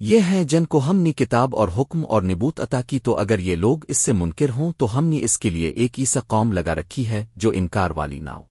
یہ ہیں جن کو ہم نے کتاب اور حکم اور نبوت عطا کی تو اگر یہ لوگ اس سے منکر ہوں تو ہم نے اس کے لیے ایک ایسا قوم لگا رکھی ہے جو انکار والی نہ ہو۔